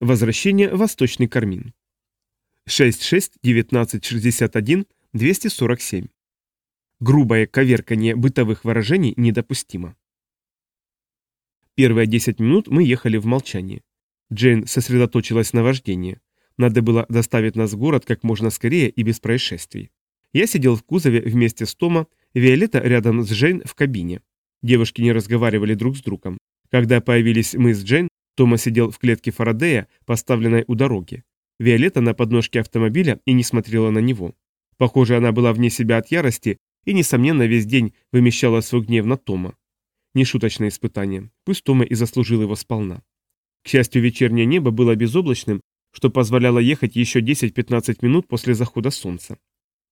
Возвращение в Восточный Кармин. 66-19-61-247. Грубое коверкание бытовых выражений недопустимо. Первые 10 минут мы ехали в молчании. Джейн сосредоточилась на вождении. Надо было доставить нас в город как можно скорее и без происшествий. Я сидел в кузове вместе с Тома, Виолетта рядом с Джейн в кабине. Девушки не разговаривали друг с другом. Когда появились мы с Джейн, Тома сидел в клетке Фарадея, поставленной у дороги. Виолетта на подножке автомобиля и не смотрела на него. Похоже, она была вне себя от ярости и, несомненно, весь день вымещала свой гнев на Тома. Нешуточное испытание, пусть Тома и заслужил его сполна. К счастью, вечернее небо было безоблачным, что позволяло ехать еще 10-15 минут после захода солнца.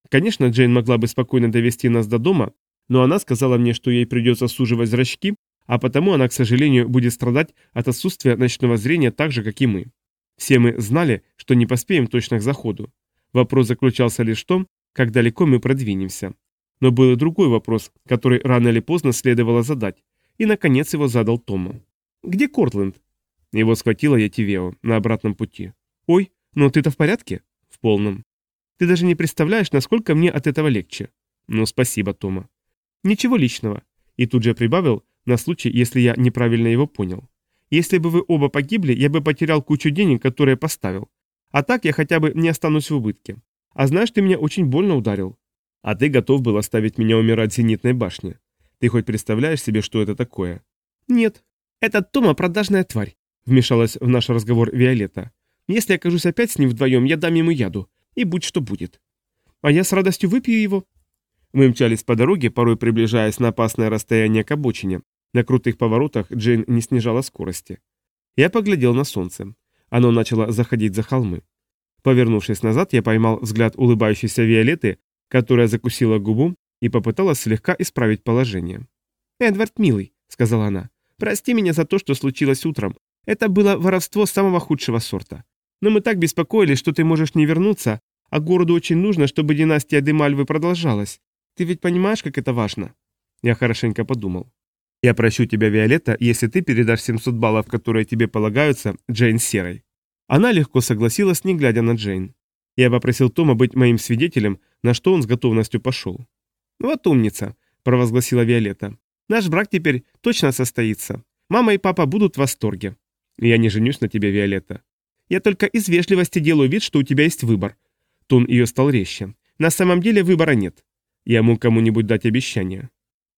Конечно, Джейн могла бы спокойно довести нас до дома, но она сказала мне, что ей придется суживать зрачки, а потому она, к сожалению, будет страдать от отсутствия ночного зрения так же, как и мы. Все мы знали, что не поспеем точно к заходу. Вопрос заключался лишь в том, как далеко мы продвинемся. Но был и другой вопрос, который рано или поздно следовало задать, и, наконец, его задал Тому. «Где Кортленд?» Его схватила я Тивео на обратном пути. «Ой, но ты-то в порядке?» «В полном». «Ты даже не представляешь, насколько мне от этого легче». «Ну, спасибо, Тома». «Ничего личного». И тут же прибавил, на случай, если я неправильно его понял. «Если бы вы оба погибли, я бы потерял кучу денег, которые поставил. А так я хотя бы не останусь в убытке. А знаешь, ты меня очень больно ударил. А ты готов был оставить меня умирать в зенитной башне. Ты хоть представляешь себе, что это такое? Нет. Этот Тома продажная тварь, вмешалась в наш разговор Виолетта. Если окажусь опять с ним вдвоем, я дам ему яду. И будь что будет. А я с радостью выпью его. Мы мчались по дороге, порой приближаясь на опасное расстояние к обочине. На крутых поворотах Джейн не снижала скорости. Я поглядел на солнце. Оно начало заходить за холмы. Повернувшись назад, я поймал взгляд улыбающейся Виолетты, которая закусила губу и попыталась слегка исправить положение. «Эдвард, милый», — сказала она, — «прости меня за то, что случилось утром. Это было воровство самого худшего сорта. Но мы так беспокоились, что ты можешь не вернуться, а городу очень нужно, чтобы династия Демальвы продолжалась. Ты ведь понимаешь, как это важно?» Я хорошенько подумал. «Я прощу тебя, Виолетта, если ты передашь 700 баллов, которые тебе полагаются, Джейн Серой». Она легко согласилась, не глядя на Джейн. Я попросил Тома быть моим свидетелем, на что он с готовностью пошел. «Вот умница», – провозгласила Виолетта. «Наш брак теперь точно состоится. Мама и папа будут в восторге». «Я не женюсь на тебе, Виолетта». «Я только из вежливости делаю вид, что у тебя есть выбор». Тон ее стал резче. «На самом деле выбора нет. Я мог кому-нибудь дать обещание».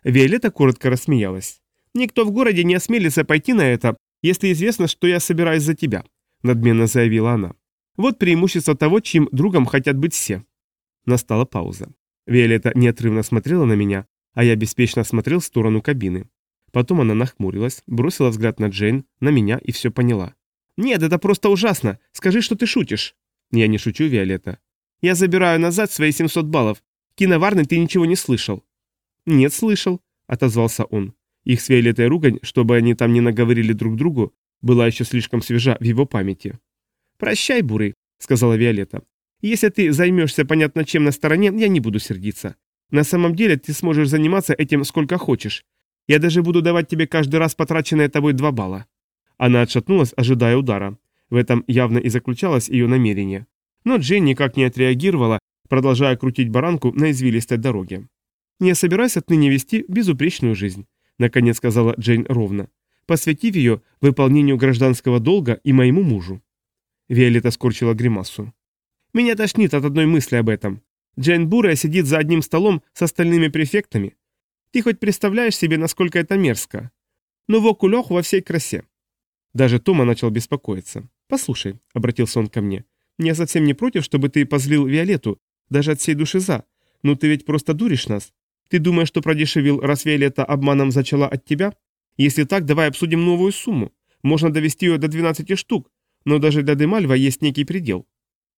Виолетта коротко рассмеялась. «Никто в городе не осмелится пойти на это, если известно, что я собираюсь за тебя», – надменно заявила она. «Вот преимущество того, чьим другом хотят быть все». Настала пауза. Виолетта неотрывно смотрела на меня, а я беспечно смотрел в сторону кабины. Потом она нахмурилась, бросила взгляд на Джейн, на меня и все поняла. «Нет, это просто ужасно! Скажи, что ты шутишь!» «Я не шучу, Виолетта. Я забираю назад свои 700 баллов. Киноварный ты ничего не слышал». «Нет, слышал», — отозвался он. Их с Виолеттой ругань, чтобы они там не наговорили друг другу, была еще слишком свежа в его памяти. «Прощай, Бурый», — сказала Виолетта. Если ты займешься понятно чем на стороне, я не буду сердиться. На самом деле ты сможешь заниматься этим сколько хочешь. Я даже буду давать тебе каждый раз потраченное тобой два балла». Она отшатнулась, ожидая удара. В этом явно и заключалось ее намерение. Но Джейн никак не отреагировала, продолжая крутить баранку на извилистой дороге. «Не собираюсь отныне вести безупречную жизнь», — наконец сказала Джейн ровно, посвятив ее выполнению гражданского долга и моему мужу. Виолетта скорчила гримасу. Меня тошнит от одной мысли об этом. Джейн Бурая сидит за одним столом с остальными префектами. Ты хоть представляешь себе, насколько это мерзко? Ну, вокулёх во всей красе. Даже Тома начал беспокоиться. «Послушай», — обратился он ко мне, — «я совсем не против, чтобы ты позлил Виолетту, даже от всей души за. Но ты ведь просто дуришь нас. Ты думаешь, что продешевил, раз Виолетта обманом зачала от тебя? Если так, давай обсудим новую сумму. Можно довести ее до 12 штук, но даже для Демальва есть некий предел.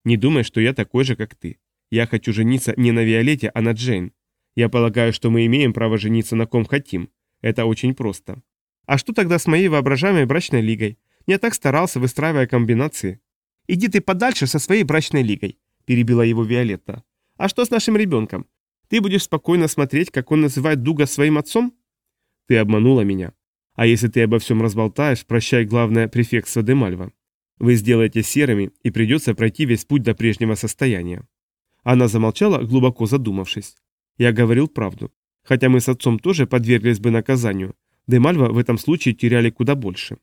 Не думай, что я такой же, как ты. Я хочу жениться не на Виолетте, а на Джейн. Я полагаю, что мы имеем право жениться на ком хотим. Это очень просто. А что тогда с моей воображаемой брачной лигой? Я так старался, выстраивая комбинации. Иди ты подальше со своей брачной лигой, перебила его Виолетта. А что с нашим ребенком? Ты будешь спокойно смотреть, как он называет Дуга своим отцом? Ты обманула меня. А если ты обо всем разболтаешь, прощай главное префектство Демальва. Вы сделаете серыми, и придется пройти весь путь до прежнего состояния. Она замолчала, глубоко задумавшись. Я говорил правду. Хотя мы с отцом тоже подверглись бы наказанию, Демальва в этом случае теряли куда больше.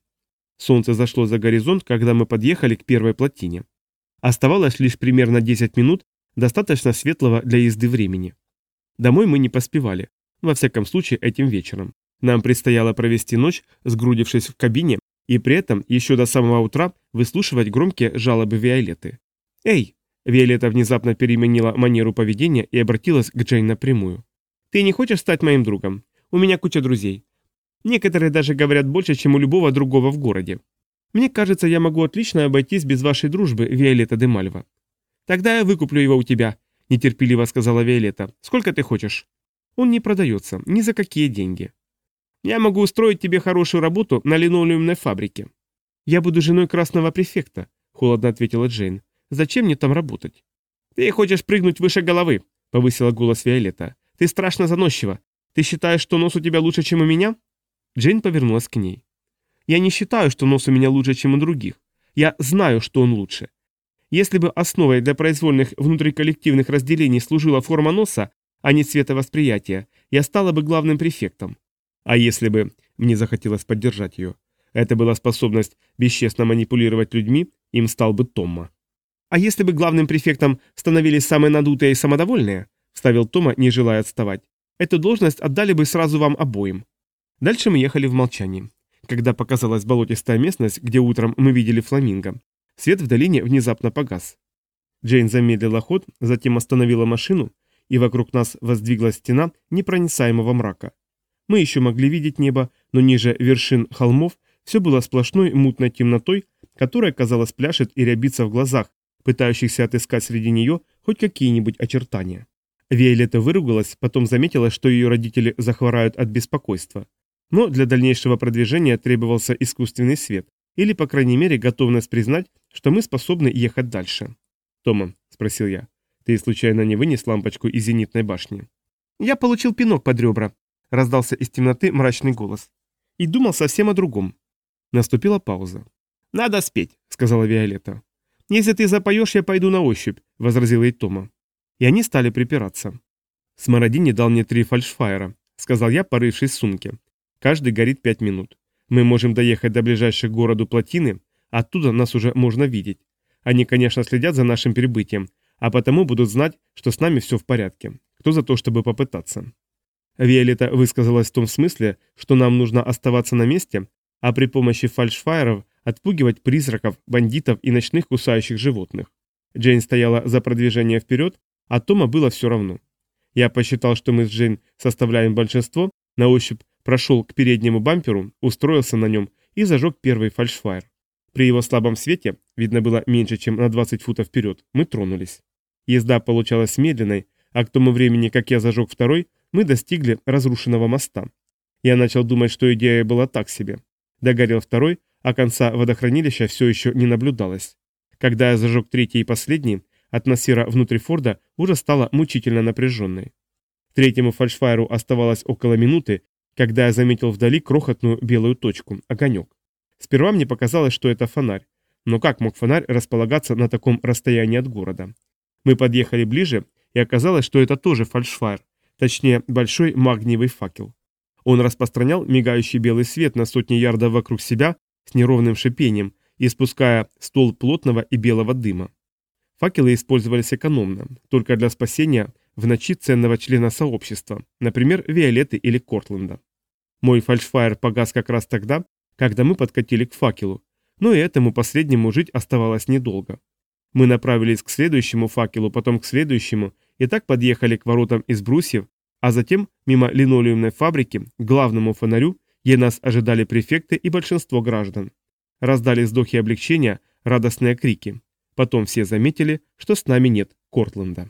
Солнце зашло за горизонт, когда мы подъехали к первой плотине. Оставалось лишь примерно 10 минут, достаточно светлого для езды времени. Домой мы не поспевали, во всяком случае этим вечером. Нам предстояло провести ночь, сгрудившись в кабине, и при этом еще до самого утра выслушивать громкие жалобы Виолетты. «Эй!» Виолетта внезапно переменила манеру поведения и обратилась к Джейн напрямую. «Ты не хочешь стать моим другом? У меня куча друзей. Некоторые даже говорят больше, чем у любого другого в городе. Мне кажется, я могу отлично обойтись без вашей дружбы, Виолетта де Мальва. Тогда я выкуплю его у тебя, нетерпеливо сказала Виолетта. Сколько ты хочешь? Он не продается, ни за какие деньги. Я могу устроить тебе хорошую работу на линолеумной фабрике. Я буду женой красного префекта, холодно ответила Джейн. Зачем мне там работать? Ты хочешь прыгнуть выше головы, повысила голос Виолетта. Ты страшно заносчива. Ты считаешь, что нос у тебя лучше, чем у меня? Джейн повернулась к ней. «Я не считаю, что нос у меня лучше, чем у других. Я знаю, что он лучше. Если бы основой для произвольных внутриколлективных разделений служила форма носа, а не цветовосприятие, я стала бы главным префектом. А если бы, мне захотелось поддержать ее, это была способность бесчестно манипулировать людьми, им стал бы Томма. А если бы главным префектом становились самые надутые и самодовольные, вставил Тома, не желая отставать, эту должность отдали бы сразу вам обоим. Дальше мы ехали в молчании. Когда показалась болотистая местность, где утром мы видели фламинго, свет в долине внезапно погас. Джейн замедлила ход, затем остановила машину, и вокруг нас воздвиглась стена непроницаемого мрака. Мы еще могли видеть небо, но ниже вершин холмов все было сплошной мутной темнотой, которая, казалось, пляшет и рябится в глазах, пытающихся отыскать среди нее хоть какие-нибудь очертания. Виолетта выругалась, потом заметила, что ее родители захворают от беспокойства. Но для дальнейшего продвижения требовался искусственный свет, или, по крайней мере, готовность признать, что мы способны ехать дальше. «Тома», — спросил я, — «ты случайно не вынес лампочку из зенитной башни?» «Я получил пинок под ребра», — раздался из темноты мрачный голос. «И думал совсем о другом». Наступила пауза. «Надо спеть», — сказала Виолетта. «Если ты запоешь, я пойду на ощупь», — возразила и Тома. И они стали припираться. Смородини дал мне три фальшфайера, сказал я, порывшись в сумке. Каждый горит пять минут. Мы можем доехать до ближайшей к городу плотины, оттуда нас уже можно видеть. Они, конечно, следят за нашим прибытием, а потому будут знать, что с нами все в порядке. Кто за то, чтобы попытаться? Виолетта высказалась в том смысле, что нам нужно оставаться на месте, а при помощи фальшфайеров отпугивать призраков, бандитов и ночных кусающих животных. Джейн стояла за продвижение вперед, а Тома было все равно. Я посчитал, что мы с Джейн составляем большинство, на ощупь прошел к переднему бамперу, устроился на нем и зажег первый фальшфайр. При его слабом свете, видно было меньше, чем на 20 футов вперед, мы тронулись. Езда получалась медленной, а к тому времени, как я зажег второй, мы достигли разрушенного моста. Я начал думать, что идея была так себе. Догорел второй, а конца водохранилища все еще не наблюдалось. Когда я зажег третий и последний, атмосфера внутри Форда уже стала мучительно напряженной. Третьему фальшфайру оставалось около минуты, когда я заметил вдали крохотную белую точку, огонек. Сперва мне показалось, что это фонарь. Но как мог фонарь располагаться на таком расстоянии от города? Мы подъехали ближе, и оказалось, что это тоже фальшфайр, точнее, большой магниевый факел. Он распространял мигающий белый свет на сотни ярдов вокруг себя с неровным шипением, испуская стол плотного и белого дыма. Факелы использовались экономно, только для спасения в ночи ценного члена сообщества, например, Виолетты или Кортленда. Мой фальшфайр погас как раз тогда, когда мы подкатили к факелу, но и этому последнему жить оставалось недолго. Мы направились к следующему факелу, потом к следующему, и так подъехали к воротам из брусьев, а затем мимо линолеумной фабрики, к главному фонарю, где нас ожидали префекты и большинство граждан. Раздали вздохи облегчения, радостные крики. Потом все заметили, что с нами нет Кортленда.